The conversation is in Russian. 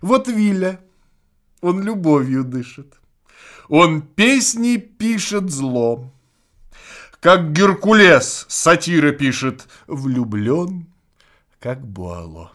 Вот Виля, он любовью дышит. Он песни пишет зло. Как Геркулес сатира пишет «Влюблен, как Буало».